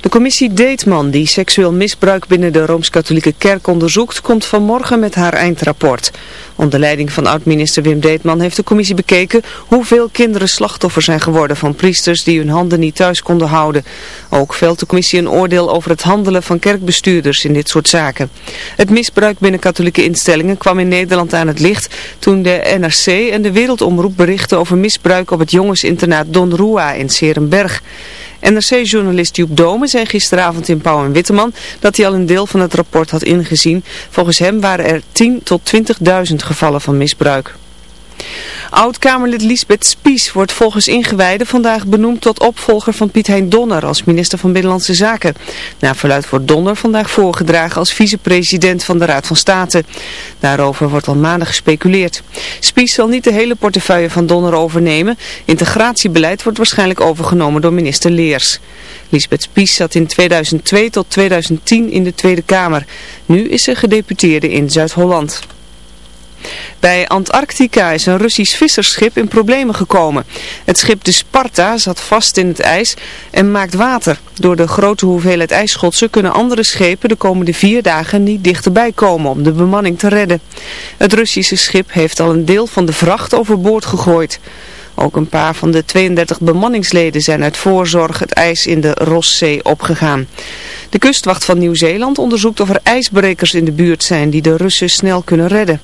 De commissie Deetman, die seksueel misbruik binnen de Rooms-Katholieke Kerk onderzoekt, komt vanmorgen met haar eindrapport. Onder leiding van oud-minister Wim Deetman heeft de commissie bekeken hoeveel kinderen slachtoffer zijn geworden van priesters die hun handen niet thuis konden houden. Ook velt de commissie een oordeel over het handelen van kerkbestuurders in dit soort zaken. Het misbruik binnen katholieke instellingen kwam in Nederland aan het licht toen de NRC en de Wereldomroep berichten over misbruik op het jongensinternaat Don Rua in Serenberg. NRC-journalist Joep Dome zei gisteravond in Pauw en Witteman dat hij al een deel van het rapport had ingezien. Volgens hem waren er 10 tot 20.000 gevallen van misbruik. Oud-Kamerlid Lisbeth Spies wordt volgens ingewijden vandaag benoemd tot opvolger van Piet Hein Donner als minister van Binnenlandse Zaken. Na verluid wordt Donner vandaag voorgedragen als vicepresident van de Raad van State. Daarover wordt al maanden gespeculeerd. Spies zal niet de hele portefeuille van Donner overnemen. Integratiebeleid wordt waarschijnlijk overgenomen door minister Leers. Lisbeth Spies zat in 2002 tot 2010 in de Tweede Kamer. Nu is ze gedeputeerde in Zuid-Holland. Bij Antarctica is een Russisch vissersschip in problemen gekomen. Het schip de Sparta zat vast in het ijs en maakt water. Door de grote hoeveelheid ijsschotsen kunnen andere schepen de komende vier dagen niet dichterbij komen om de bemanning te redden. Het Russische schip heeft al een deel van de vracht overboord gegooid. Ook een paar van de 32 bemanningsleden zijn uit voorzorg het ijs in de Rosszee opgegaan. De kustwacht van Nieuw-Zeeland onderzoekt of er ijsbrekers in de buurt zijn die de Russen snel kunnen redden.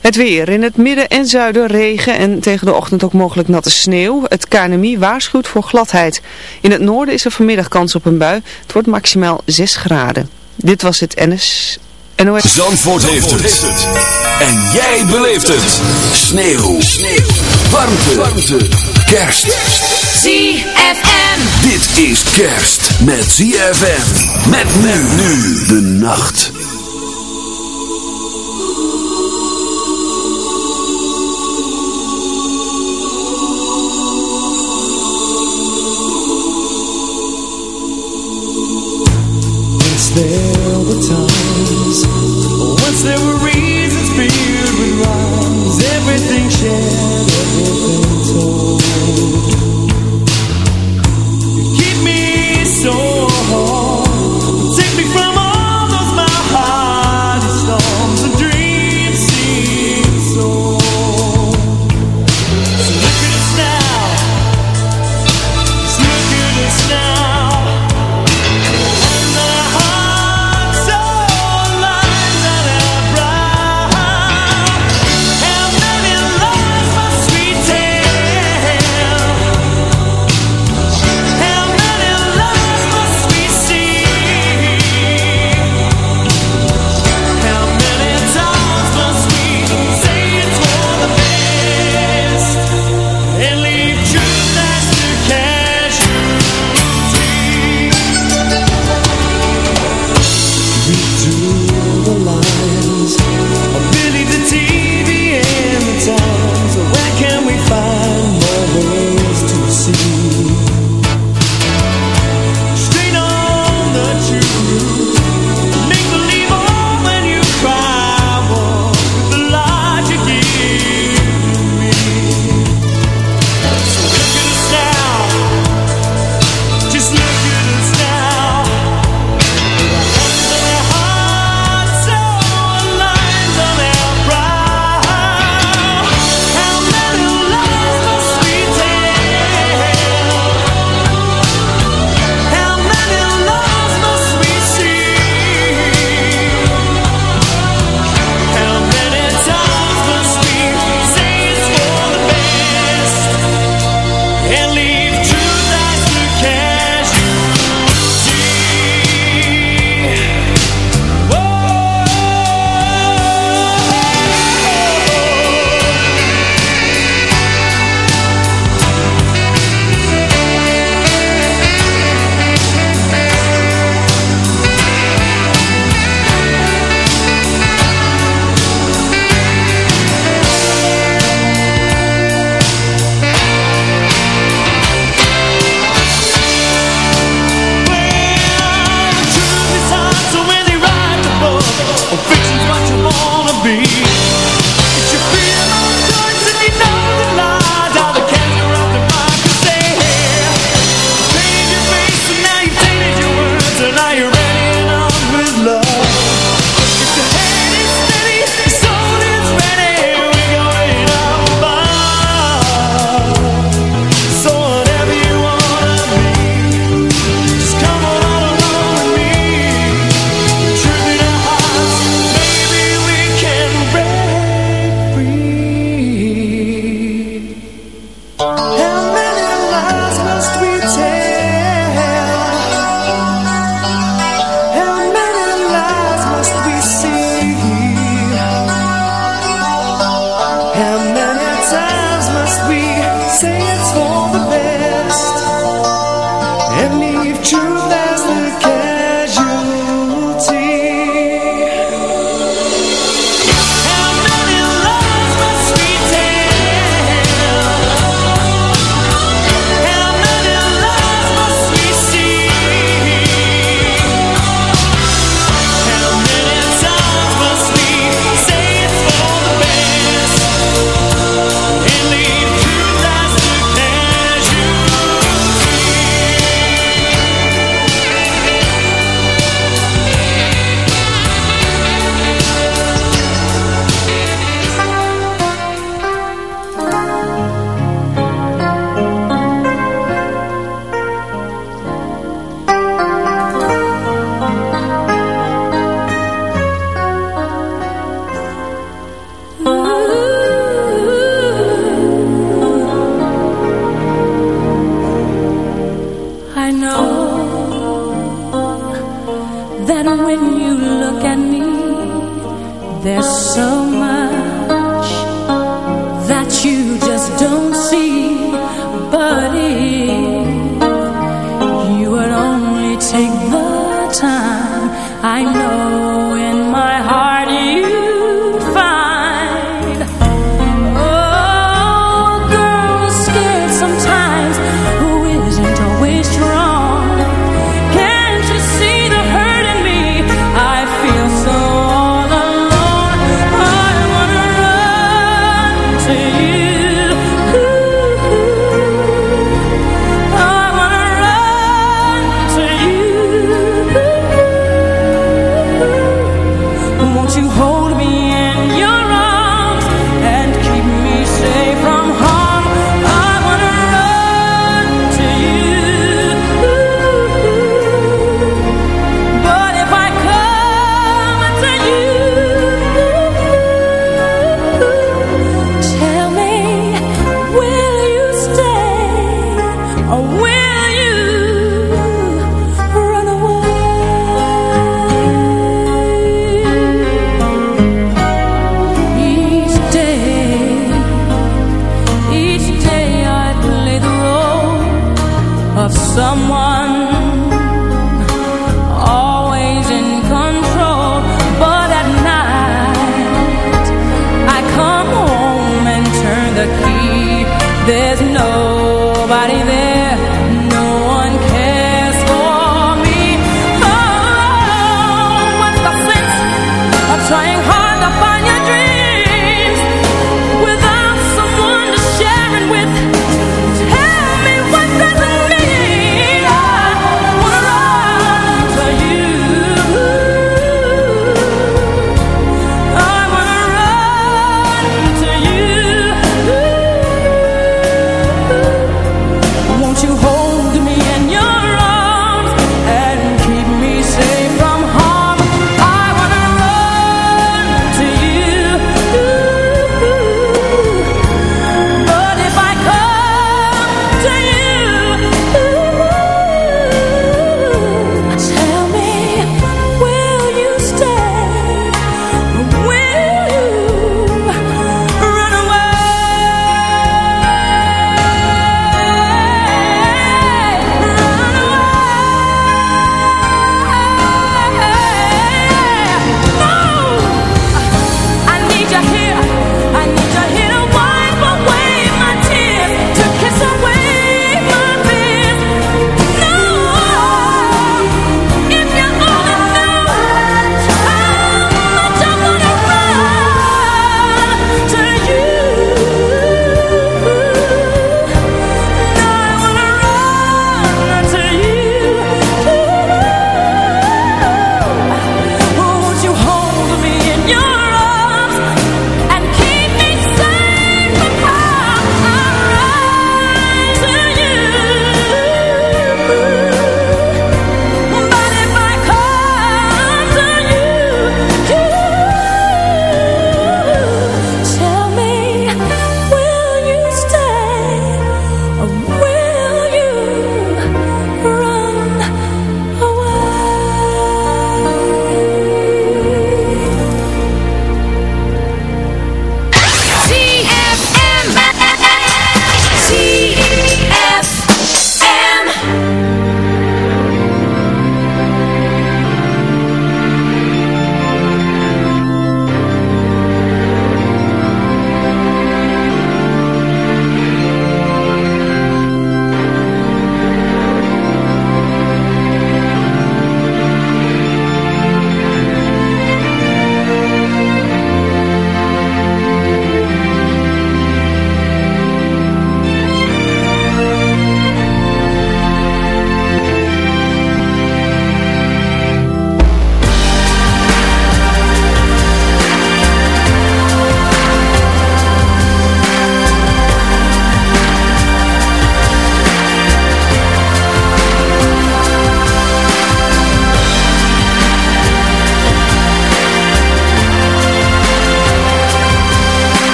Het weer. In het midden en zuiden regen en tegen de ochtend ook mogelijk natte sneeuw. Het KNMI waarschuwt voor gladheid. In het noorden is er vanmiddag kans op een bui. Het wordt maximaal 6 graden. Dit was het NS... NOS. Zandvoort, heeft, het. En jij beleeft het. Sneeuw. sneeuw. Warmte. Warmte. Kerst. ZFM. Dit is kerst met ZFM. Met men nu de nacht. There were times Once there were reasons filled with Everything shared,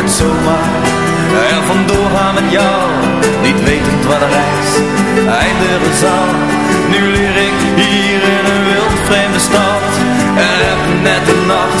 Het zomaar. Er vandoor gaan met jou Niet wetend waar de reis eindigen zal. Nu leer ik hier in een wild vreemde stad. En heb net de nacht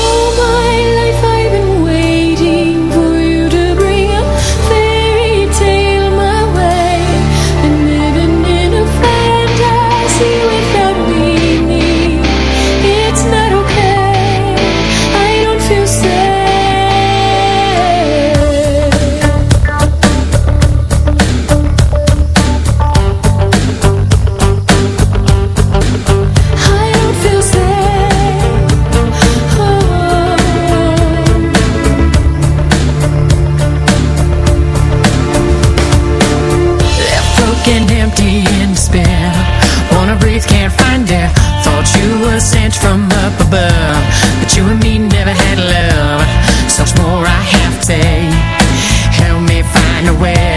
from up above. But you and me never had love. So much more I have to say. Help me find a way.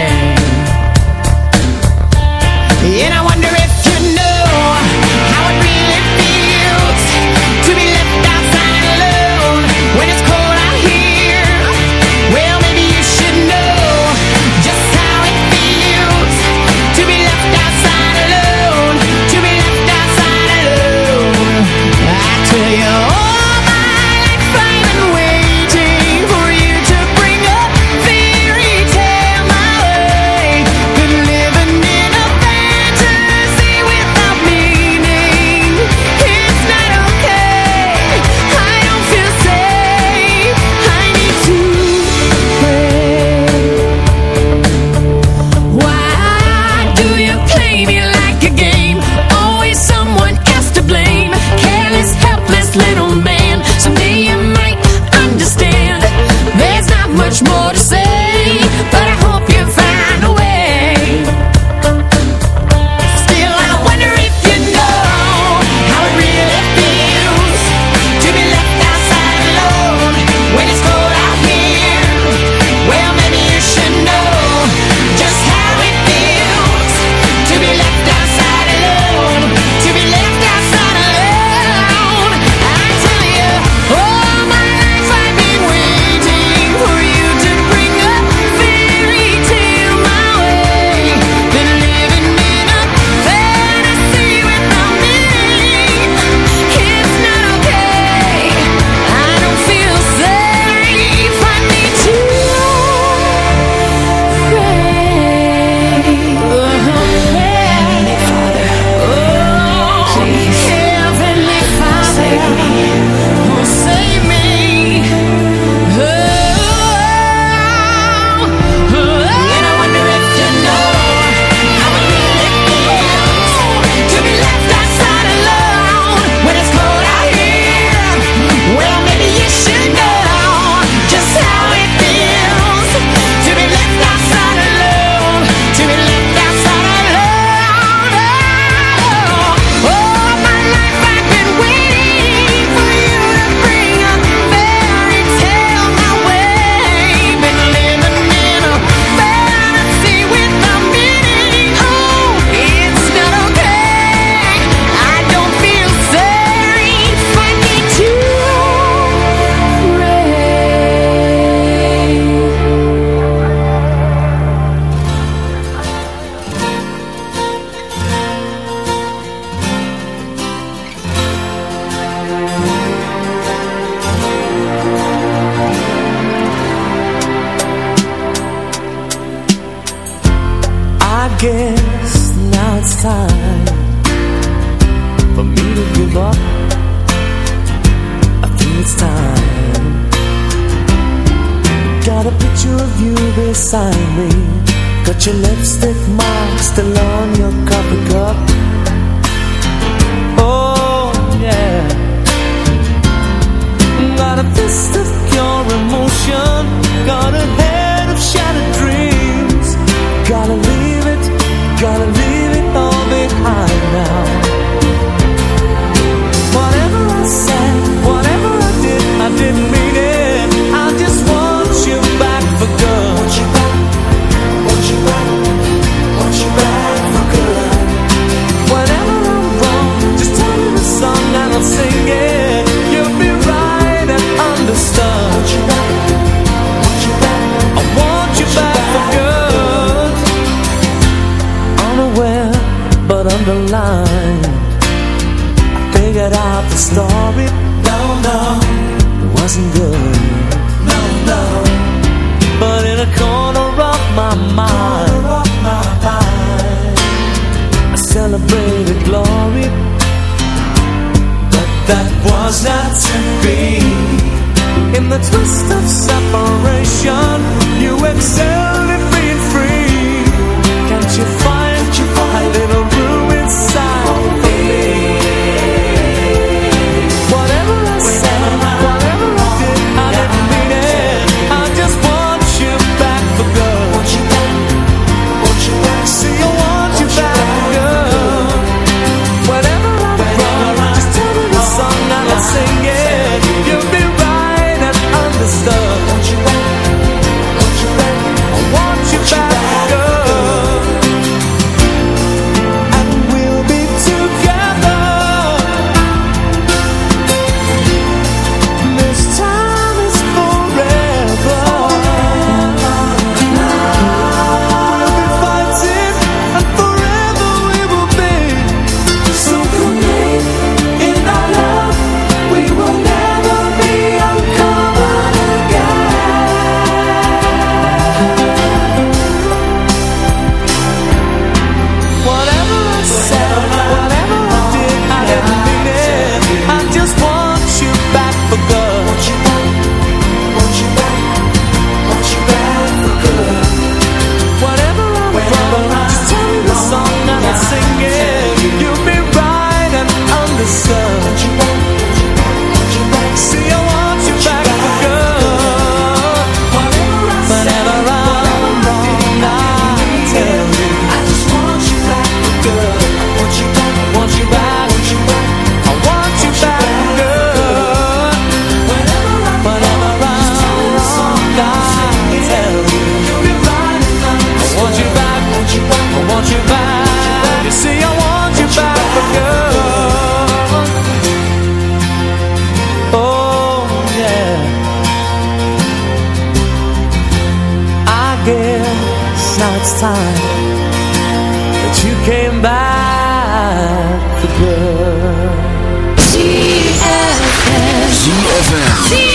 Back for good. ZFM ZFM.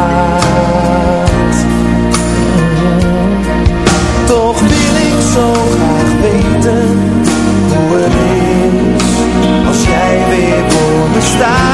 Voor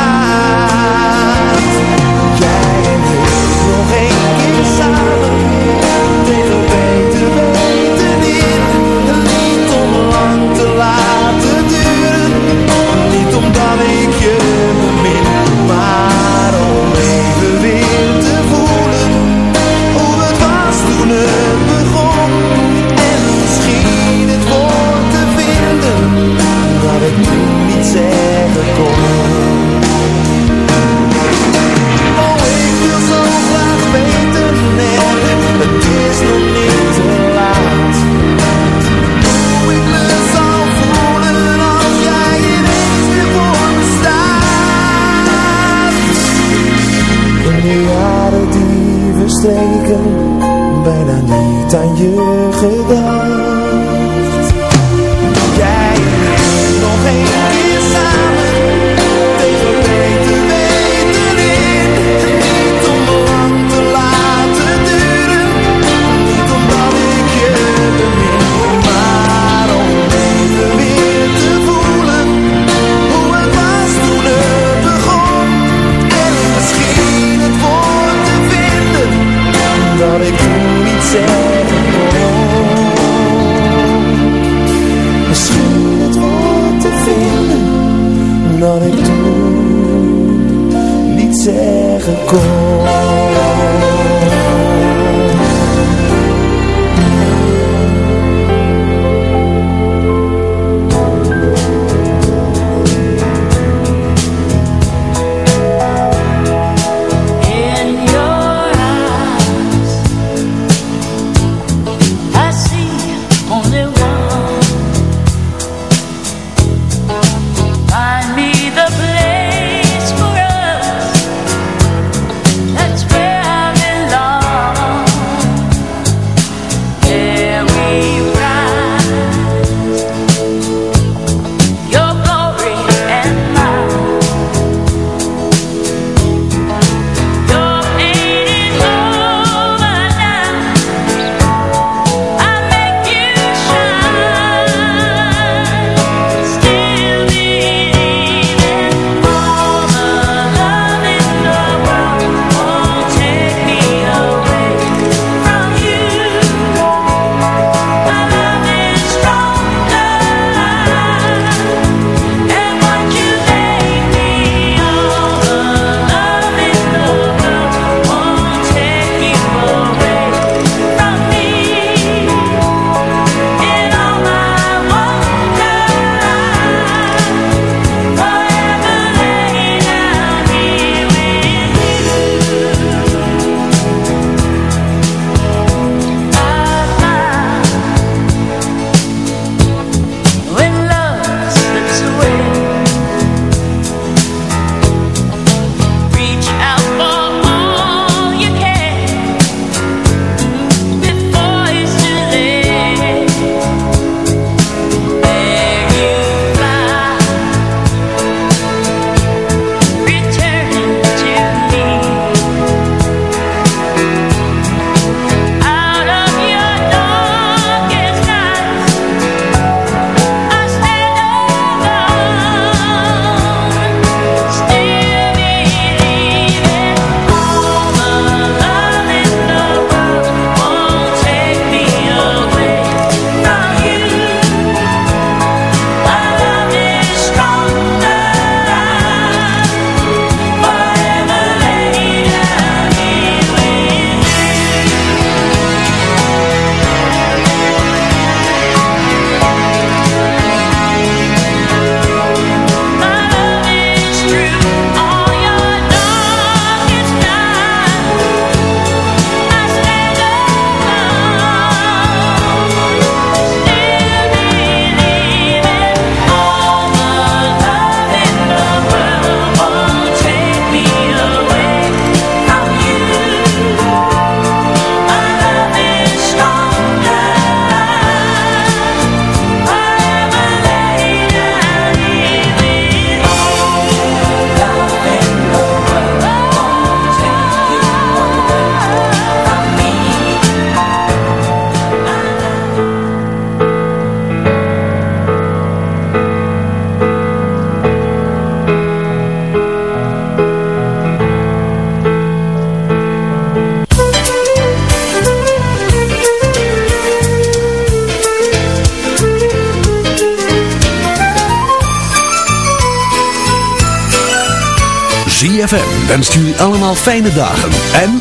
fijne dagen en...